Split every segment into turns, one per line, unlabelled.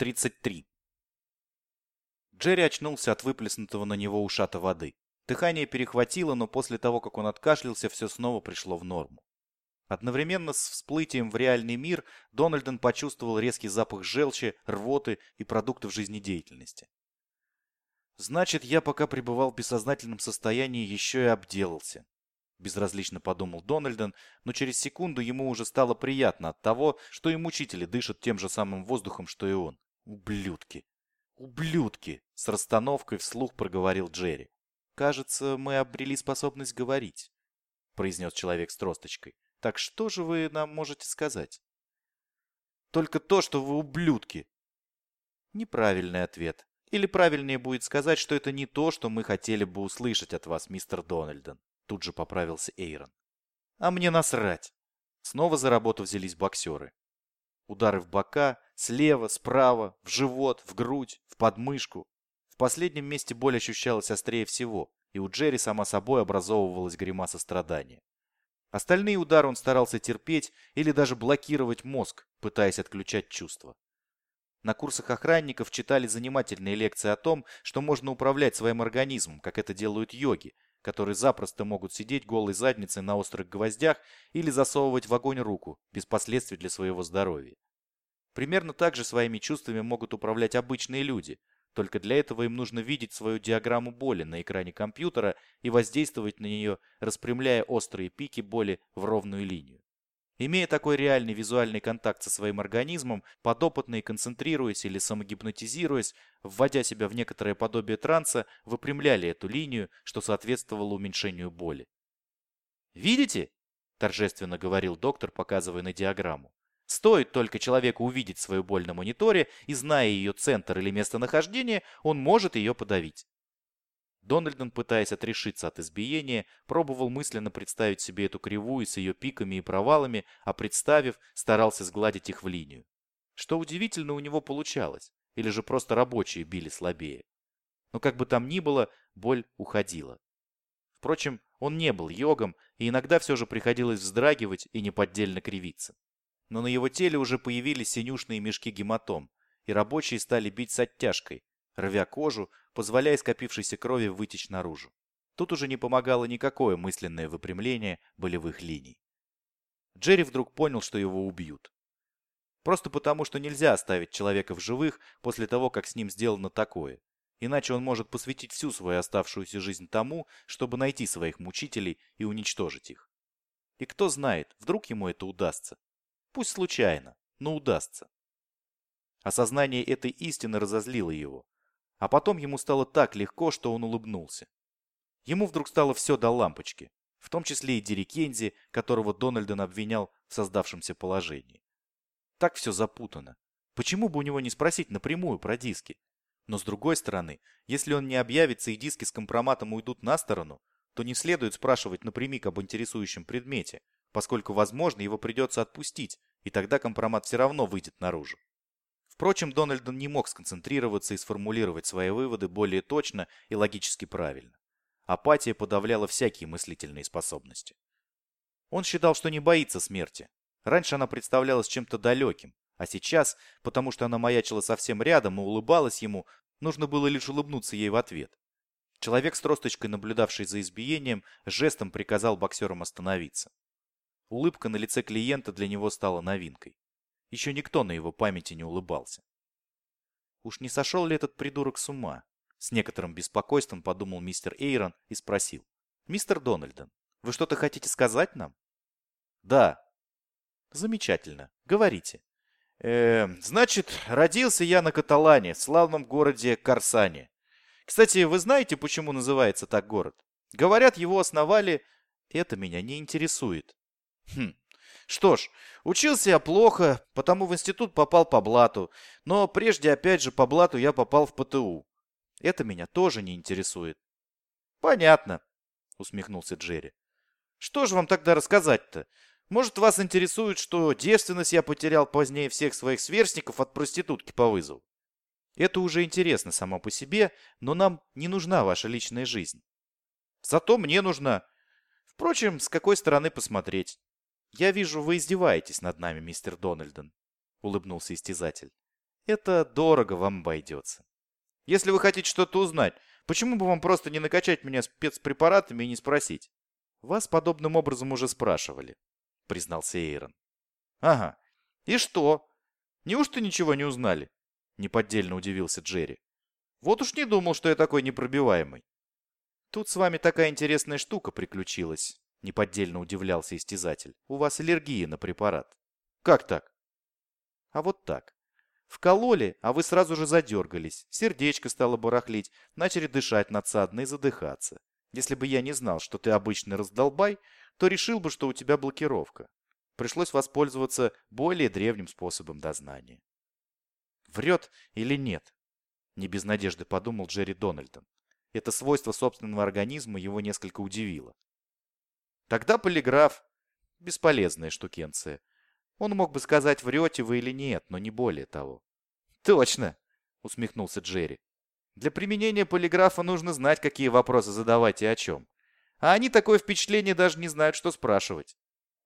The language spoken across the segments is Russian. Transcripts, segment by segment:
33. Джерри очнулся от выплеснутого на него ушата воды. Дыхание перехватило, но после того, как он откашлялся, все снова пришло в норму. Одновременно с всплытием в реальный мир Дональден почувствовал резкий запах желчи, рвоты и продуктов жизнедеятельности. «Значит, я пока пребывал в бессознательном состоянии, еще и обделался», – безразлично подумал Дональден, но через секунду ему уже стало приятно от того, что и мучители дышат тем же самым воздухом, что и он. «Ублюдки! Ублюдки!» – с расстановкой вслух проговорил Джерри. «Кажется, мы обрели способность говорить», – произнес человек с тросточкой. «Так что же вы нам можете сказать?» «Только то, что вы ублюдки!» Неправильный ответ. Или правильнее будет сказать, что это не то, что мы хотели бы услышать от вас, мистер Дональден. Тут же поправился Эйрон. А мне насрать. Снова за работу взялись боксеры. Удары в бока, слева, справа, в живот, в грудь, в подмышку, последнем месте боль ощущалась острее всего, и у Джерри сама собой образовывалась гримаса страдания. Остальные удары он старался терпеть или даже блокировать мозг, пытаясь отключать чувства. На курсах охранников читали занимательные лекции о том, что можно управлять своим организмом, как это делают йоги, которые запросто могут сидеть голой задницей на острых гвоздях или засовывать в огонь руку, без последствий для своего здоровья. Примерно так же своими чувствами могут управлять обычные люди, только для этого им нужно видеть свою диаграмму боли на экране компьютера и воздействовать на нее, распрямляя острые пики боли в ровную линию. Имея такой реальный визуальный контакт со своим организмом, подопытные, концентрируясь или самогипнотизируясь, вводя себя в некоторое подобие транса, выпрямляли эту линию, что соответствовало уменьшению боли. «Видите?» – торжественно говорил доктор, показывая на диаграмму. Стоит только человеку увидеть свою боль на мониторе, и зная ее центр или местонахождение, он может ее подавить. Дональдон, пытаясь отрешиться от избиения, пробовал мысленно представить себе эту кривую с ее пиками и провалами, а представив, старался сгладить их в линию. Что удивительно, у него получалось, или же просто рабочие били слабее. Но как бы там ни было, боль уходила. Впрочем, он не был йогом, и иногда все же приходилось вздрагивать и неподдельно кривиться но на его теле уже появились синюшные мешки гематом, и рабочие стали бить с оттяжкой, рвя кожу, позволяя скопившейся крови вытечь наружу. Тут уже не помогало никакое мысленное выпрямление болевых линий. Джерри вдруг понял, что его убьют. Просто потому, что нельзя оставить человека в живых после того, как с ним сделано такое. Иначе он может посвятить всю свою оставшуюся жизнь тому, чтобы найти своих мучителей и уничтожить их. И кто знает, вдруг ему это удастся. Пусть случайно, но удастся. Осознание этой истины разозлило его. А потом ему стало так легко, что он улыбнулся. Ему вдруг стало все до лампочки, в том числе и Дерри Кензи, которого Дональден обвинял в создавшемся положении. Так все запутано. Почему бы у него не спросить напрямую про диски? Но с другой стороны, если он не объявится и диски с компроматом уйдут на сторону, то не следует спрашивать напрямик об интересующем предмете, поскольку, возможно, его придется отпустить, и тогда компромат все равно выйдет наружу. Впрочем, Дональдон не мог сконцентрироваться и сформулировать свои выводы более точно и логически правильно. Апатия подавляла всякие мыслительные способности. Он считал, что не боится смерти. Раньше она представлялась чем-то далеким, а сейчас, потому что она маячила совсем рядом и улыбалась ему, нужно было лишь улыбнуться ей в ответ. Человек с тросточкой, наблюдавший за избиением, жестом приказал боксерам остановиться. Улыбка на лице клиента для него стала новинкой. Еще никто на его памяти не улыбался. Уж не сошел ли этот придурок с ума? С некоторым беспокойством подумал мистер Эйрон и спросил. «Мистер Дональден, вы что-то хотите сказать нам?» «Да». «Замечательно. Говорите». «Э, значит, родился я на Каталане, славном городе Корсане. Кстати, вы знаете, почему называется так город? Говорят, его основали... Это меня не интересует. Хм. Что ж, учился я плохо, потому в институт попал по блату. Но прежде, опять же, по блату я попал в ПТУ. Это меня тоже не интересует. Понятно, усмехнулся Джерри. Что же вам тогда рассказать-то? Может, вас интересует, что девственность я потерял позднее всех своих сверстников от проститутки по вызову? Это уже интересно само по себе, но нам не нужна ваша личная жизнь. Зато мне нужна. Впрочем, с какой стороны посмотреть. «Я вижу, вы издеваетесь над нами, мистер Дональден», — улыбнулся истязатель. Это дорого вам обойдется. Если вы хотите что-то узнать, почему бы вам просто не накачать меня спецпрепаратами и не спросить? Вас подобным образом уже спрашивали, признался Эйрон. Ага. И что? Неужто ничего не узнали? Неподдельно удивился Джерри. Вот уж не думал, что я такой непробиваемый. Тут с вами такая интересная штука приключилась, неподдельно удивлялся истязатель. У вас аллергия на препарат. Как так? А вот так. Вкололи, а вы сразу же задергались, сердечко стало барахлить, начали дышать надсадно и задыхаться. Если бы я не знал, что ты обычный раздолбай, то решил бы, что у тебя блокировка. Пришлось воспользоваться более древним способом дознания. Врет или нет? Не без надежды подумал Джерри Дональдон. Это свойство собственного организма его несколько удивило. Тогда полиграф. Бесполезная штукенция. Он мог бы сказать, врете вы или нет, но не более того. Точно, усмехнулся Джерри. Для применения полиграфа нужно знать, какие вопросы задавать и о чем. А они такое впечатление даже не знают, что спрашивать.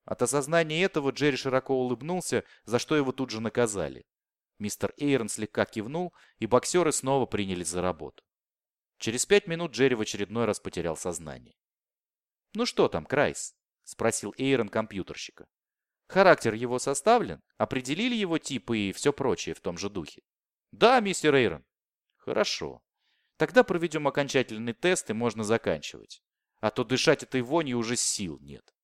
От осознания этого Джерри широко улыбнулся, за что его тут же наказали. Мистер Эйрон слегка кивнул, и боксеры снова принялись за работу. Через пять минут Джерри в очередной раз потерял сознание. «Ну что там, Крайс?» – спросил Эйрон компьютерщика. Характер его составлен, определили его типы и все прочее в том же духе. Да, мистер Эйрон. Хорошо. Тогда проведем окончательный тест и можно заканчивать. А то дышать этой вонью уже сил нет.